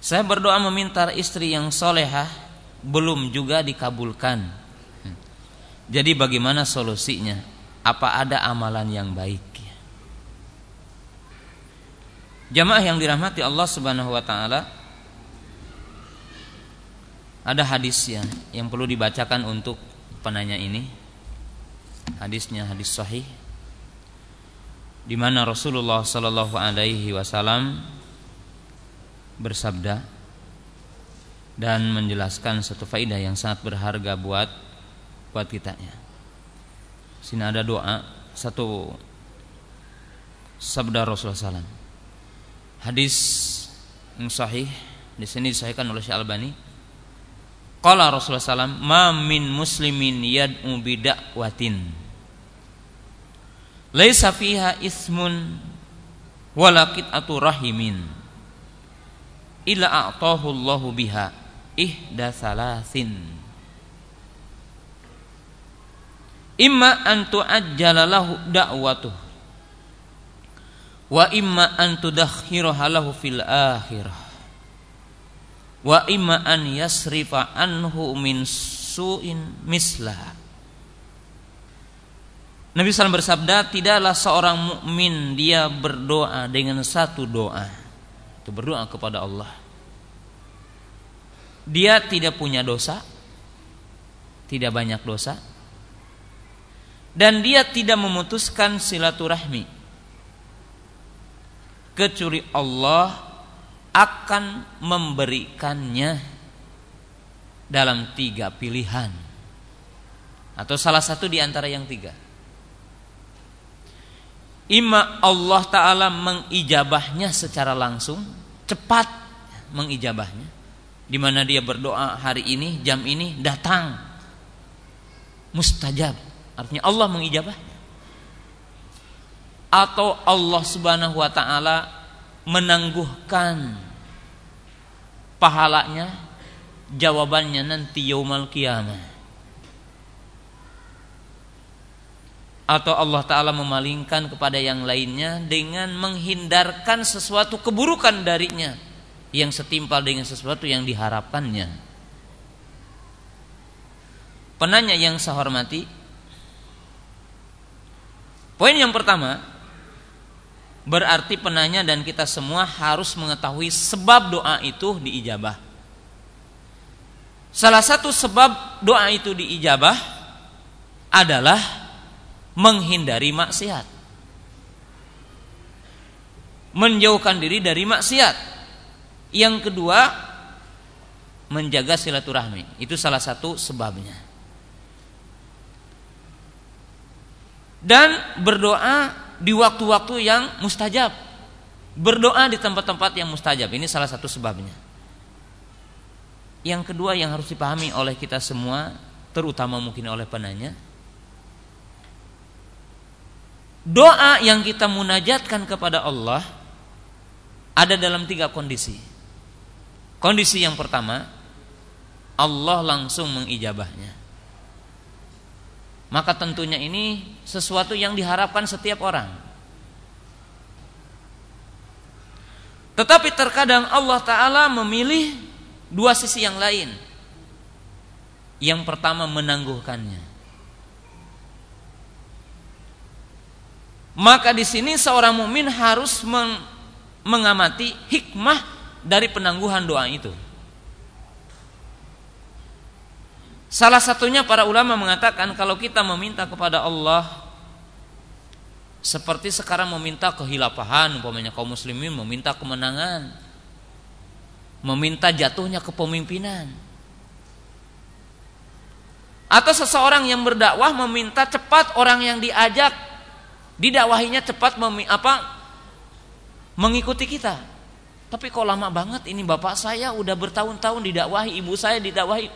Saya berdoa meminta istri yang solehah belum juga dikabulkan. Jadi bagaimana solusinya? Apa ada amalan yang baik? Jamaah yang dirahmati Allah Subhanahu wa taala ada hadis ya yang perlu dibacakan untuk penanya ini. Hadisnya hadis sahih di mana Rasulullah sallallahu alaihi wasallam bersabda dan menjelaskan satu faidah yang sangat berharga buat buat kita ya. Sini ada doa satu sabda Rasulullah SAW. Hadis yang sahih di sini disahihkan oleh Syekh Albani. Qala Rasulullah SAW, "Ma min muslimin yad'u bidakwatin laisa fiha ismun wala qit'atu rahimin." Illa a'tahu Allahu biha ihda salasin. Imma an tu'ajjala lahu da'watuh. Wa imma an tudakhiraha lahu fil akhirah. Wa imma an yasrifa anhu min su'in mislah. Nabi SAW bersabda, tidaklah seorang mukmin dia berdoa dengan satu doa. Itu berdoa kepada Allah. Dia tidak punya dosa, tidak banyak dosa, dan dia tidak memutuskan silaturahmi. Kecuali Allah akan memberikannya dalam tiga pilihan atau salah satu di antara yang tiga. Ima Allah Ta'ala mengijabahnya secara langsung cepat mengijabahnya di mana dia berdoa hari ini jam ini datang. Mustajab. Artinya Allah mengijabahnya atau Allah Subhanahu wa taala menangguhkan pahalanya jawabannya nanti yaumal kiamah atau Allah Ta'ala memalingkan kepada yang lainnya dengan menghindarkan sesuatu keburukan darinya yang setimpal dengan sesuatu yang diharapkannya. Penanya yang saya hormati, poin yang pertama, berarti penanya dan kita semua harus mengetahui sebab doa itu diijabah. Salah satu sebab doa itu diijabah adalah menghindari maksiat. Menjauhkan diri dari maksiat. Yang kedua, menjaga silaturahmi. Itu salah satu sebabnya. Dan berdoa di waktu-waktu yang mustajab. Berdoa di tempat-tempat yang mustajab. Ini salah satu sebabnya. Yang kedua yang harus dipahami oleh kita semua, terutama mungkin oleh penanya, doa yang kita munajatkan kepada Allah ada dalam tiga kondisi. Kondisi yang pertama, Allah langsung mengijabahnya. Maka tentunya ini sesuatu yang diharapkan setiap orang. Tetapi terkadang Allah Ta'ala memilih dua sisi yang lain. Yang pertama menangguhkannya. Maka di sini seorang mukmin harus meng mengamati hikmah dari penangguhan doa itu. Salah satunya para ulama mengatakan kalau kita meminta kepada Allah seperti sekarang meminta kehilafahan umpamanya kaum muslimin meminta kemenangan meminta jatuhnya kepemimpinan atau seseorang yang berdakwah meminta cepat orang yang diajak didakwahinya cepat apa mengikuti kita. Tapi kok lama banget ini bapak saya udah bertahun-tahun didakwahi, ibu saya didakwahi.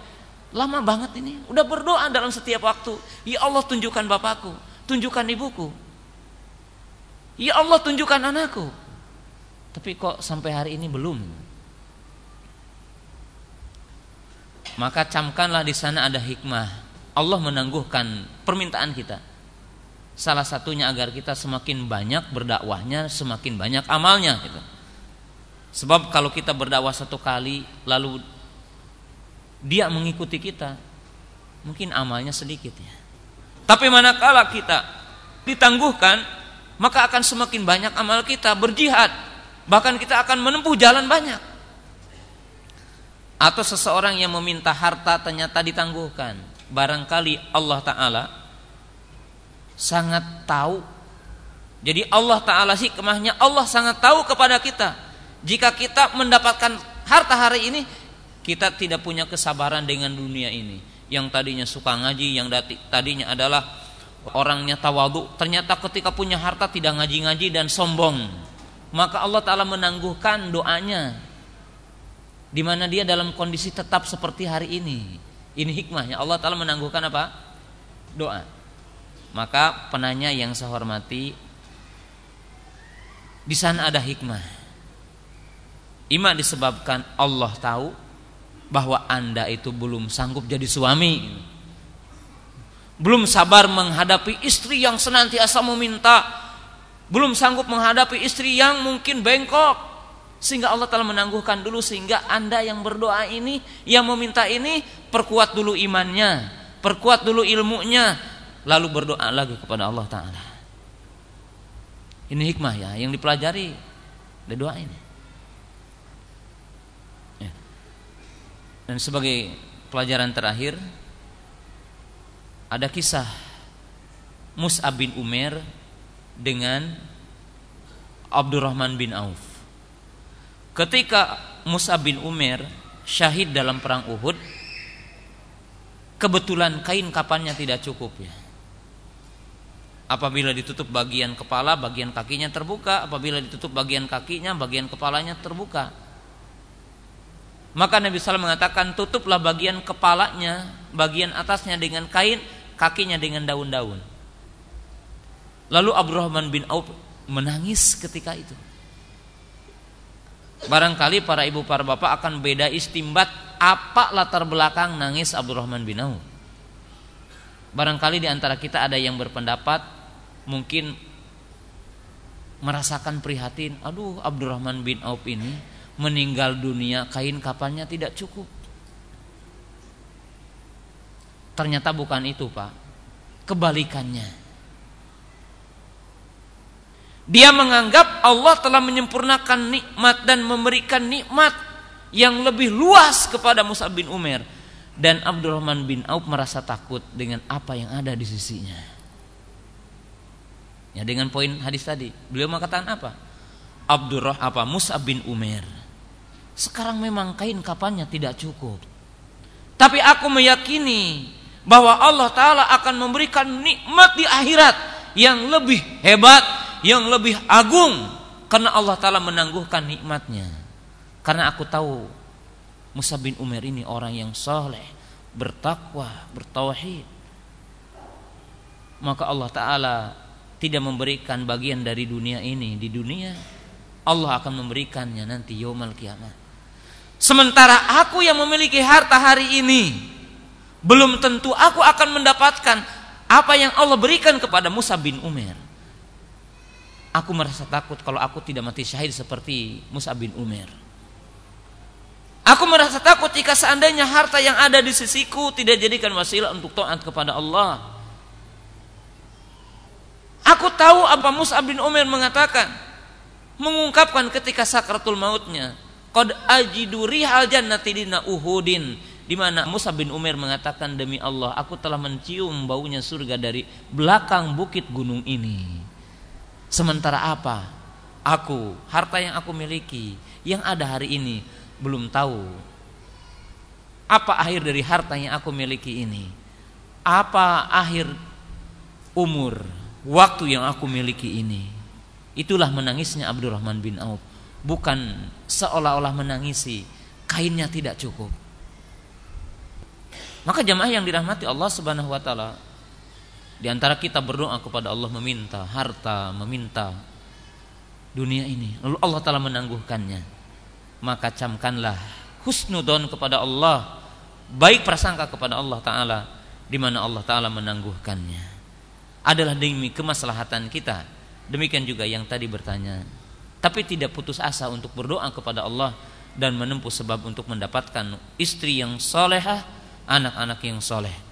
Lama banget ini. Udah berdoa dalam setiap waktu. Ya Allah tunjukkan bapakku, tunjukkan ibuku. Ya Allah tunjukkan anakku. Tapi kok sampai hari ini belum? Maka camkanlah di sana ada hikmah. Allah menangguhkan permintaan kita. Salah satunya agar kita semakin banyak berdakwahnya, semakin banyak amalnya gitu. Sebab kalau kita berdakwah satu kali lalu dia mengikuti kita, mungkin amalnya sedikit ya. Tapi manakala kita ditangguhkan, maka akan semakin banyak amal kita berjihad. Bahkan kita akan menempuh jalan banyak. Atau seseorang yang meminta harta ternyata ditangguhkan. Barangkali Allah Ta'ala sangat tahu. Jadi Allah Ta'ala hikmahnya Allah sangat tahu kepada kita jika kita mendapatkan harta hari ini, kita tidak punya kesabaran dengan dunia ini. Yang tadinya suka ngaji, yang tadinya adalah orangnya tawadu, ternyata ketika punya harta tidak ngaji-ngaji dan sombong. Maka Allah Ta'ala menangguhkan doanya. Di mana dia dalam kondisi tetap seperti hari ini. Ini hikmahnya. Allah Ta'ala menangguhkan apa? Doa. Maka penanya yang saya hormati, di sana ada hikmah Ima disebabkan Allah tahu bahwa Anda itu belum sanggup jadi suami. Belum sabar menghadapi istri yang senantiasa meminta. Belum sanggup menghadapi istri yang mungkin bengkok. Sehingga Allah telah menangguhkan dulu sehingga Anda yang berdoa ini, yang meminta ini, perkuat dulu imannya, perkuat dulu ilmunya, lalu berdoa lagi kepada Allah Ta'ala. Ini hikmah ya, yang dipelajari dari doa ini. Dan sebagai pelajaran terakhir ada kisah Mus'ab bin Umar dengan Abdurrahman bin Auf. Ketika Mus'ab bin Umar syahid dalam perang Uhud, kebetulan kain kapannya tidak cukup ya. Apabila ditutup bagian kepala, bagian kakinya terbuka. Apabila ditutup bagian kakinya, bagian kepalanya terbuka. Maka Nabi SAW mengatakan tutuplah bagian kepalanya, bagian atasnya dengan kain, kakinya dengan daun-daun. Lalu Abdurrahman bin Auf menangis ketika itu. Barangkali para ibu para bapak akan beda istimbat apa latar belakang nangis Abdurrahman bin Auf. Barangkali di antara kita ada yang berpendapat mungkin merasakan prihatin, aduh Abdurrahman bin Auf ini meninggal dunia kain kapannya tidak cukup. Ternyata bukan itu, Pak. Kebalikannya. Dia menganggap Allah telah menyempurnakan nikmat dan memberikan nikmat yang lebih luas kepada Musa bin Umar dan Abdurrahman bin Auf merasa takut dengan apa yang ada di sisinya. Ya dengan poin hadis tadi, beliau mengatakan apa? Abdurrah apa Musa bin Umar sekarang memang kain kapannya tidak cukup. Tapi aku meyakini bahwa Allah Ta'ala akan memberikan nikmat di akhirat yang lebih hebat, yang lebih agung. Karena Allah Ta'ala menangguhkan nikmatnya. Karena aku tahu Musa bin Umar ini orang yang soleh, bertakwa, bertauhid. Maka Allah Ta'ala tidak memberikan bagian dari dunia ini di dunia. Allah akan memberikannya nanti yaumal kiamat. Sementara aku yang memiliki harta hari ini belum tentu aku akan mendapatkan apa yang Allah berikan kepada Musa bin Umar. Aku merasa takut kalau aku tidak mati syahid seperti Musa bin Umar. Aku merasa takut jika seandainya harta yang ada di sisiku tidak jadikan wasilah untuk taat kepada Allah. Aku tahu apa Musa bin Umar mengatakan, mengungkapkan ketika sakratul mautnya, Qad ajidu rihal jannati dina Uhudin di mana Musa bin Umar mengatakan demi Allah aku telah mencium baunya surga dari belakang bukit gunung ini. Sementara apa? Aku, harta yang aku miliki yang ada hari ini belum tahu apa akhir dari harta yang aku miliki ini. Apa akhir umur waktu yang aku miliki ini. Itulah menangisnya Abdurrahman bin Auf bukan seolah-olah menangisi kainnya tidak cukup maka jamaah yang dirahmati Allah Subhanahu wa taala di antara kita berdoa kepada Allah meminta harta, meminta dunia ini, lalu Allah taala menangguhkannya. Maka camkanlah husnudon kepada Allah, baik prasangka kepada Allah taala di mana Allah taala menangguhkannya. Adalah demi kemaslahatan kita. Demikian juga yang tadi bertanya, tapi tidak putus asa untuk berdoa kepada Allah dan menempuh sebab untuk mendapatkan istri yang solehah, anak-anak yang soleh.